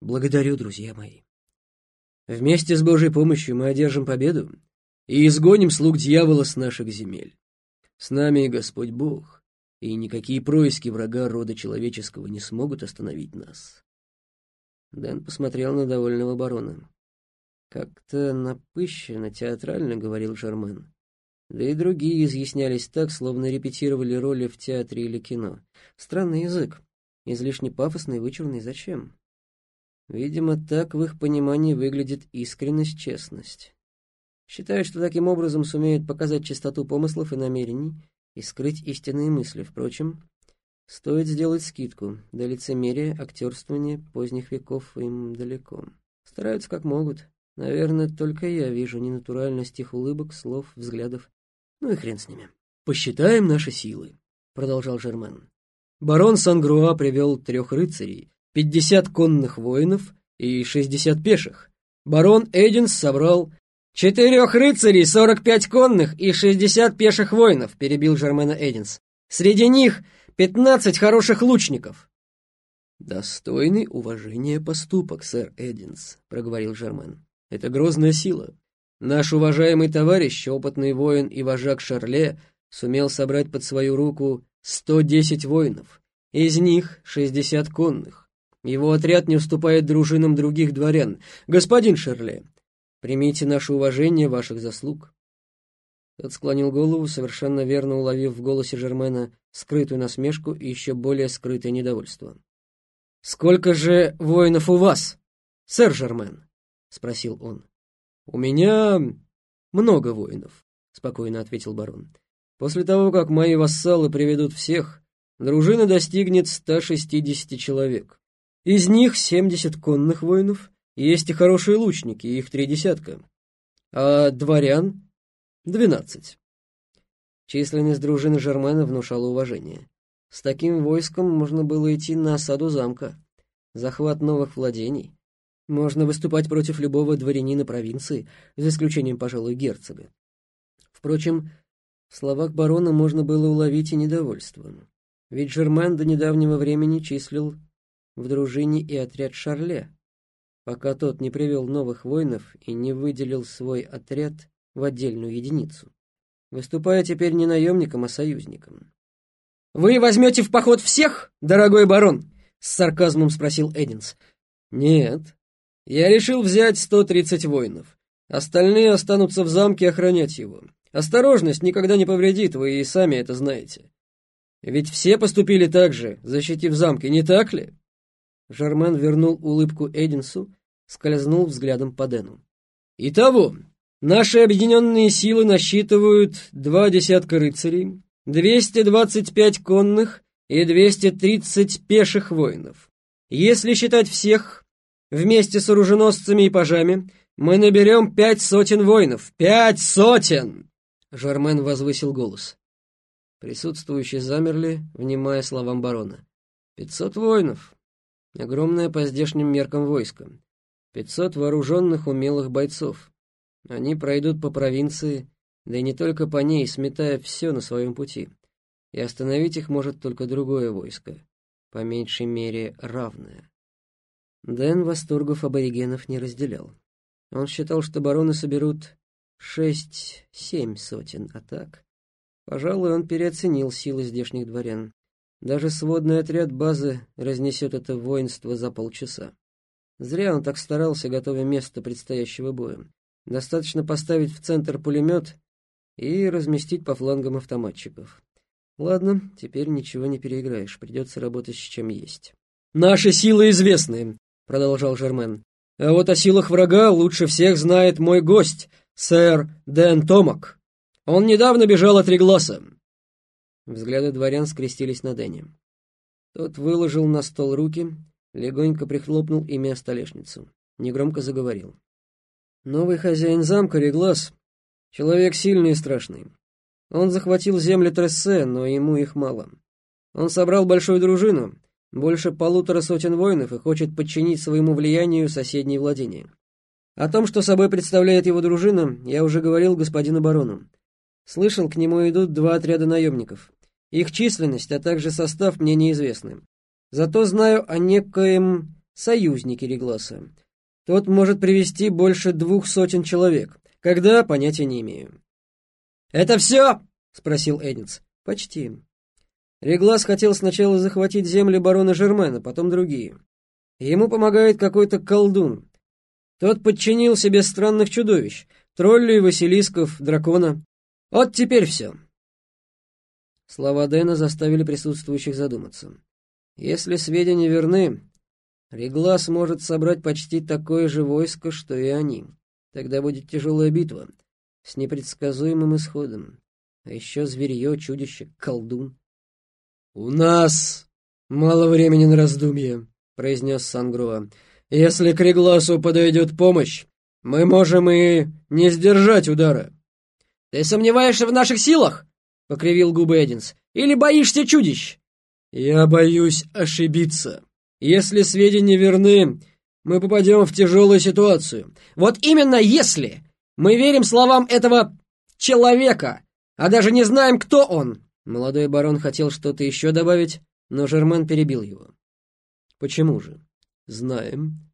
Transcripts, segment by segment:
Благодарю, друзья мои. Вместе с Божьей помощью мы одержим победу и изгоним слуг дьявола с наших земель. С нами Господь Бог, и никакие происки врага рода человеческого не смогут остановить нас. Дэн посмотрел на довольного барона. Как-то напыщенно, театрально говорил Жермен. Да и другие изъяснялись так, словно репетировали роли в театре или кино. Странный язык. Излишне пафосный, вычурный. Зачем? Видимо, так в их понимании выглядит искренность, честность. Считают, что таким образом сумеют показать чистоту помыслов и намерений и скрыть истинные мысли. Впрочем, стоит сделать скидку. До лицемерия, актерствования поздних веков им далеко. Стараются как могут. Наверное, только я вижу ненатуральность их улыбок, слов, взглядов. Ну и хрен с ними. «Посчитаем наши силы», — продолжал Жермен. Барон Сангруа привел трех рыцарей, пятьдесят конных воинов и шестьдесят пеших. Барон Эдинс собрал «Четырех рыцарей, сорок пять конных и шестьдесят пеших воинов», — перебил Жермена Эдинс. «Среди них пятнадцать хороших лучников». «Достойный уважения поступок, сэр Эдинс», — проговорил Жермен. «Это грозная сила. Наш уважаемый товарищ, опытный воин и вожак Шарле, сумел собрать под свою руку сто десять воинов, из них шестьдесят конных. Его отряд не уступает дружинам других дворян. Господин Шарле, Примите наше уважение ваших заслуг». Тот склонил голову, совершенно верно уловив в голосе Жермена скрытую насмешку и еще более скрытое недовольство. «Сколько же воинов у вас, сэр Жермен?» — спросил он. «У меня много воинов», — спокойно ответил барон. «После того, как мои вассалы приведут всех, дружина достигнет 160 человек. Из них 70 конных воинов есть и хорошие лучники, их три десятка. А дворян — двенадцать. Численность дружины Жермена внушала уважение. С таким войском можно было идти на осаду замка, захват новых владений. Можно выступать против любого дворянина провинции, за исключением, пожалуй, герцога. Впрочем, в словах барона можно было уловить и недовольство. Ведь Жермен до недавнего времени числил в дружине и отряд Шарле, пока тот не привел новых воинов и не выделил свой отряд в отдельную единицу, выступая теперь не наемником, а союзником. «Вы возьмете в поход всех, дорогой барон?» — с сарказмом спросил Эдинс. «Нет, я решил взять сто тридцать воинов. Остальные останутся в замке охранять его. Осторожность никогда не повредит, вы и сами это знаете. Ведь все поступили так же, защитив замки, не так ли?» Жармен вернул улыбку Эдинсу, скользнул взглядом по Дэну. «Итого, наши объединенные силы насчитывают два десятка рыцарей, 225 конных и 230 пеших воинов. Если считать всех, вместе с оруженосцами и пажами, мы наберем пять сотен воинов. Пять сотен!» Жармен возвысил голос. Присутствующие замерли, внимая словам барона. «Пятьсот воинов. Огромное по здешним меркам войско. Пятьсот вооруженных умелых бойцов. Они пройдут по провинции, да и не только по ней, сметая все на своем пути. И остановить их может только другое войско, по меньшей мере равное. Дэн восторгов аборигенов не разделял. Он считал, что бароны соберут шесть-семь сотен, а так... Пожалуй, он переоценил силы здешних дворян. Даже сводный отряд базы разнесет это воинство за полчаса. Зря он так старался, готовя место предстоящего боя. Достаточно поставить в центр пулемет и разместить по флангам автоматчиков. Ладно, теперь ничего не переиграешь, придется работать с чем есть. «Наши силы известны», — продолжал Жермен. «А вот о силах врага лучше всех знает мой гость, сэр Дэн Томак. Он недавно бежал от Регласа». Взгляды дворян скрестились на Дэне. Тот выложил на стол руки, легонько прихлопнул ими о столешницу. Негромко заговорил. Новый хозяин замка, Реглас, человек сильный и страшный. Он захватил земли Трессе, но ему их мало. Он собрал большую дружину, больше полутора сотен воинов и хочет подчинить своему влиянию соседние владения. О том, что собой представляет его дружина, я уже говорил господину барону. Слышал, к нему идут два отряда наемников. Их численность, а также состав мне неизвестны. Зато знаю о некоем союзники Регласа. Тот может привести больше двух сотен человек. Когда, понятия не имею. «Это все?» — спросил Эдинс. «Почти». Реглас хотел сначала захватить земли барона Жермена, потом другие. Ему помогает какой-то колдун. Тот подчинил себе странных чудовищ, троллей, василисков, дракона. Вот теперь все. Слова Дэна заставили присутствующих задуматься. Если сведения верны, Реглас может собрать почти такое же войско, что и они. Тогда будет тяжелая битва с непредсказуемым исходом. А еще зверье, чудище, колдун. «У нас мало времени на раздумье», — произнес Сангруа. «Если к Регласу подойдет помощь, мы можем и не сдержать удара». «Ты сомневаешься в наших силах?» — покривил губы Эдинс. «Или боишься чудищ?» «Я боюсь ошибиться. Если сведения верны, мы попадем в тяжелую ситуацию». «Вот именно если! Мы верим словам этого человека, а даже не знаем, кто он!» Молодой барон хотел что-то еще добавить, но Жермен перебил его. «Почему же? Знаем.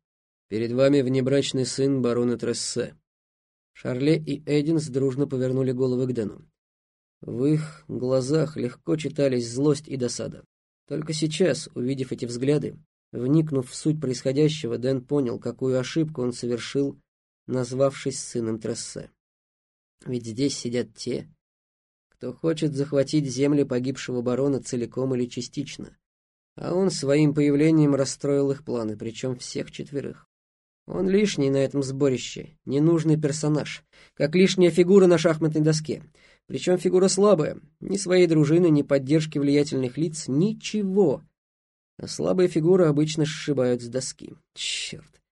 Перед вами внебрачный сын барона Трессе». Шарле и Эдинс дружно повернули головы к Дэну. В их глазах легко читались злость и досада. Только сейчас, увидев эти взгляды, вникнув в суть происходящего, Дэн понял, какую ошибку он совершил, назвавшись сыном Трессе. Ведь здесь сидят те, кто хочет захватить земли погибшего барона целиком или частично. А он своим появлением расстроил их планы, причем всех четверых. Он лишний на этом сборище, ненужный персонаж, как лишняя фигура на шахматной доске. Причем фигура слабая, ни своей дружины, ни поддержки влиятельных лиц, ничего. А слабые фигуры обычно сшибают с доски. Черт.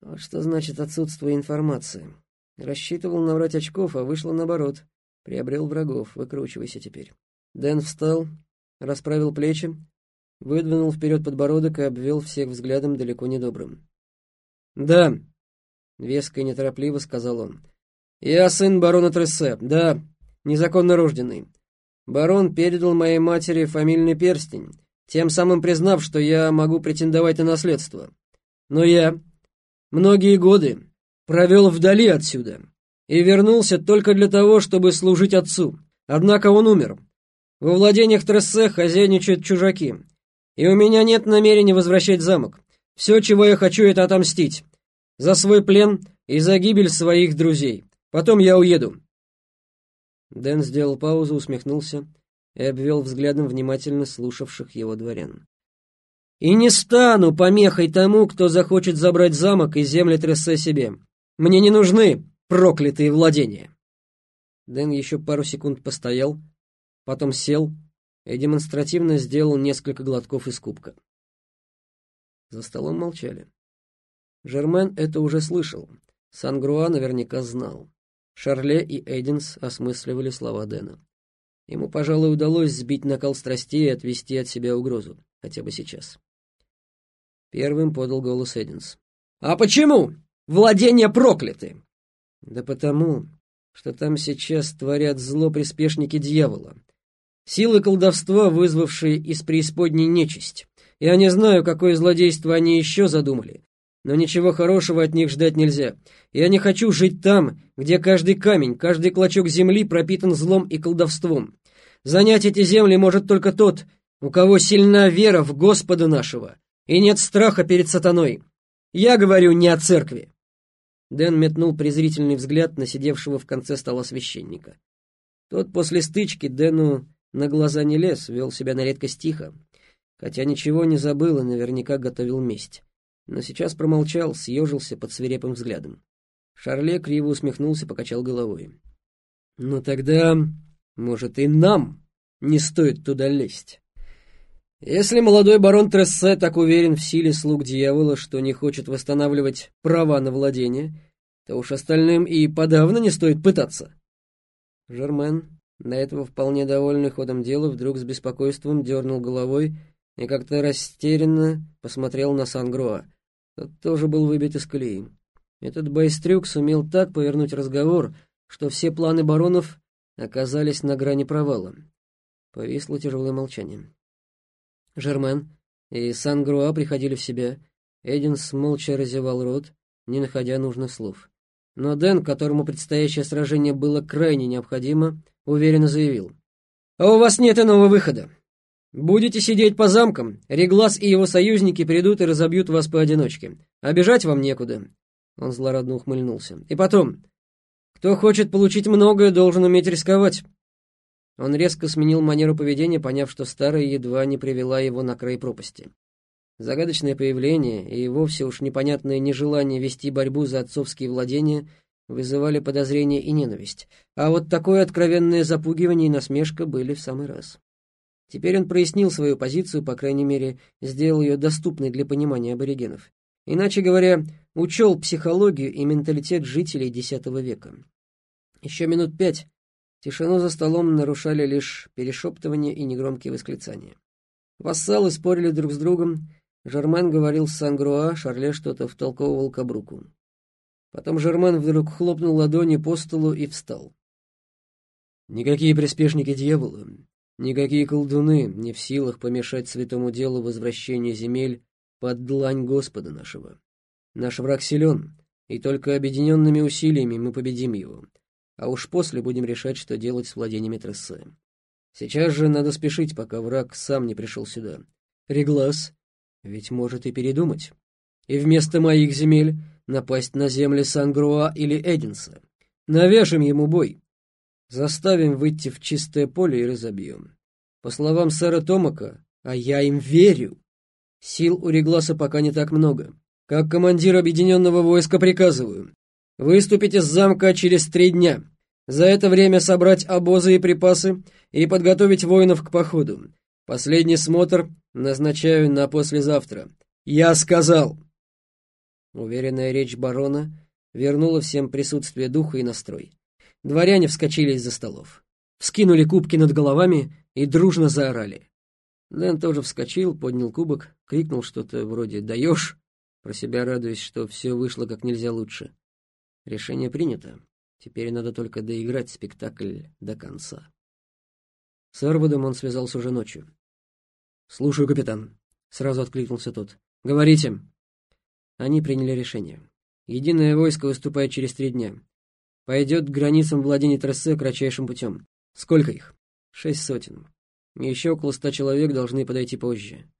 Вот что значит отсутствие информации. Рассчитывал набрать очков, а вышло наоборот. Приобрел врагов, выкручивайся теперь. Дэн встал, расправил плечи, выдвинул вперед подбородок и обвел всех взглядом далеко недобрым. «Да», — веско и неторопливо сказал он, — «я сын барона Трессе, да, незаконно рожденный. Барон передал моей матери фамильный перстень, тем самым признав, что я могу претендовать на наследство. Но я многие годы провел вдали отсюда, и вернулся только для того, чтобы служить отцу. Однако он умер. Во владениях Трессе хозяйничают чужаки, и у меня нет намерения возвращать замок. Все, чего я хочу, это отомстить. За свой плен и за гибель своих друзей. Потом я уеду». Дэн сделал паузу, усмехнулся и обвел взглядом внимательно слушавших его дворян. «И не стану помехой тому, кто захочет забрать замок и земли Трессе себе. Мне не нужны проклятые владения!» Дэн еще пару секунд постоял, потом сел и демонстративно сделал несколько глотков из кубка. За столом молчали. Жермен это уже слышал. Сангруа наверняка знал. Шарле и Эдинс осмысливали слова Дэна. Ему, пожалуй, удалось сбить накал страстей и отвести от себя угрозу, хотя бы сейчас. Первым подал голос Эдинс. «А почему? Владения прокляты!» Да потому, что там сейчас творят зло приспешники дьявола. Силы колдовства, вызвавшие из преисподней нечисть. Я не знаю, какое злодейство они еще задумали, но ничего хорошего от них ждать нельзя. Я не хочу жить там, где каждый камень, каждый клочок земли пропитан злом и колдовством. Занять эти земли может только тот, у кого сильна вера в Господа нашего, и нет страха перед сатаной. Я говорю не о церкви. Дэн метнул презрительный взгляд на сидевшего в конце стола священника. Тот после стычки Дэну на глаза не лез, вел себя на редкость тихо, хотя ничего не забыл и наверняка готовил месть. Но сейчас промолчал, съежился под свирепым взглядом. Шарле криво усмехнулся, покачал головой. «Ну тогда, может, и нам не стоит туда лезть. Если молодой барон Трессе так уверен в силе слуг дьявола, что не хочет восстанавливать права на владение, то уж остальным и подавно не стоит пытаться. Жермен, до этого вполне довольный ходом дела, вдруг с беспокойством дернул головой и как-то растерянно посмотрел на Сангроа. Тот тоже был выбит из колеи. Этот байстрюк сумел так повернуть разговор, что все планы баронов оказались на грани провала. Повисло тяжелое молчание. Жермен и Сан-Груа приходили в себя, Эдинс молча разевал рот, не находя нужных слов. Но Дэн, которому предстоящее сражение было крайне необходимо, уверенно заявил. «А у вас нет иного выхода. Будете сидеть по замкам, Реглас и его союзники придут и разобьют вас поодиночке. Бежать вам некуда». Он злорадно ухмыльнулся. «И потом, кто хочет получить многое, должен уметь рисковать». Он резко сменил манеру поведения, поняв, что старая едва не привела его на край пропасти. Загадочное появление и вовсе уж непонятное нежелание вести борьбу за отцовские владения вызывали подозрение и ненависть, а вот такое откровенное запугивание и насмешка были в самый раз. Теперь он прояснил свою позицию, по крайней мере, сделал ее доступной для понимания аборигенов. Иначе говоря, учел психологию и менталитет жителей X века. Еще минут пять тишину за столом нарушали лишь перешептывания и негромкие восклицания. Вассалы спорили друг с другом, Жермен говорил с Сангруа, Шарле что-то втолковывал Кабруку. Потом Жермен вдруг хлопнул ладони по столу и встал. Никакие приспешники дьявола, никакие колдуны не в силах помешать святому делу возвращения земель под длань Господа нашего. Наш враг силен, и только объединенными усилиями мы победим его, а уж после будем решать, что делать с владениями Трессе. Сейчас же надо спешить, пока враг сам не пришел сюда. Реглас ведь может и передумать. И вместо моих земель напасть на земли Сангруа или Эдинса. Навяжем ему бой. Заставим выйти в чистое поле и разобьем. По словам сэра Томака, а я им верю, сил у Регласа пока не так много. Как командир объединенного войска приказываю. Выступить из замка через три дня. За это время собрать обозы и припасы и подготовить воинов к походу. Последний смотр назначаю на послезавтра. Я сказал!» Уверенная речь барона вернула всем присутствие духа и настрой. Дворяне вскочили из-за столов, вскинули кубки над головами и дружно заорали. Дэн тоже вскочил, поднял кубок, крикнул что-то вроде «даешь», про себя радуясь, что все вышло как нельзя лучше. Решение принято. Теперь надо только доиграть спектакль до конца. С Эрвудом он связался уже ночью. «Слушаю, капитан», — сразу откликнулся тот. «Говорите». Они приняли решение. Единое войско выступает через три дня. Пойдет к границам владений Трессе кратчайшим путем. Сколько их? Шесть сотен. Еще около ста человек должны подойти позже.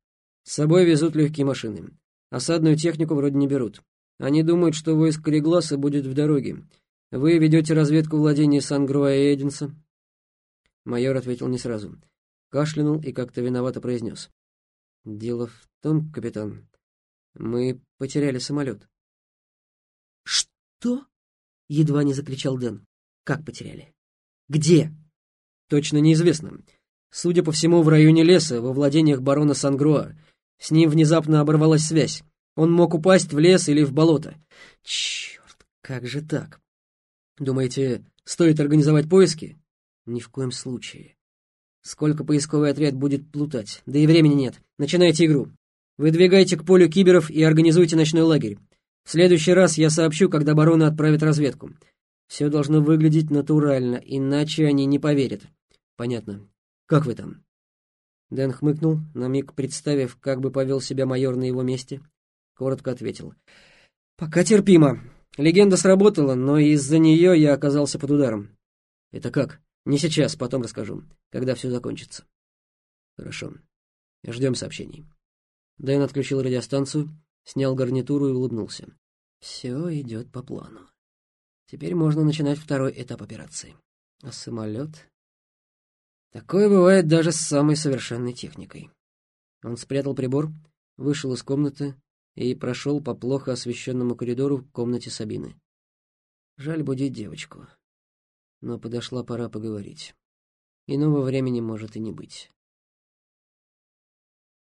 С собой везут легкие машины. Осадную технику вроде не берут. Они думают, что войско Регласа будет в дороге. Вы ведете разведку владений Сан-Груа и Эдинса?» Майор ответил не сразу. Кашлянул и как-то виновато произнес. «Дело в том, капитан, мы потеряли самолет». «Что?» — едва не закричал Дэн. «Как потеряли? Где?» «Точно неизвестно. Судя по всему, в районе леса, во владениях барона Сангруа. С ним внезапно оборвалась связь. Он мог упасть в лес или в болото. Черт, как же так? Думаете, стоит организовать поиски? Ни в коем случае. Сколько поисковый отряд будет плутать? Да и времени нет. Начинайте игру. Выдвигайте к полю киберов и организуйте ночной лагерь. В следующий раз я сообщу, когда бароны отправят разведку. Все должно выглядеть натурально, иначе они не поверят. Понятно. Как вы там? Дэн хмыкнул, на миг представив, как бы повел себя майор на его месте. Коротко ответил. «Пока терпимо. Легенда сработала, но из-за нее я оказался под ударом». «Это как?» «Не сейчас, потом расскажу, когда все закончится». «Хорошо. Ждем сообщений». Дэн отключил радиостанцию, снял гарнитуру и улыбнулся. «Все идет по плану. Теперь можно начинать второй этап операции. А самолет...» Такое бывает даже с самой совершенной техникой. Он спрятал прибор, вышел из комнаты и прошел по плохо освещенному коридору в комнате Сабины. Жаль будить девочку. Но подошла пора поговорить. Иного времени может и не быть.